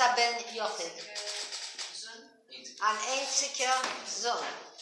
a ben Jochid. Ein einziger Sohn.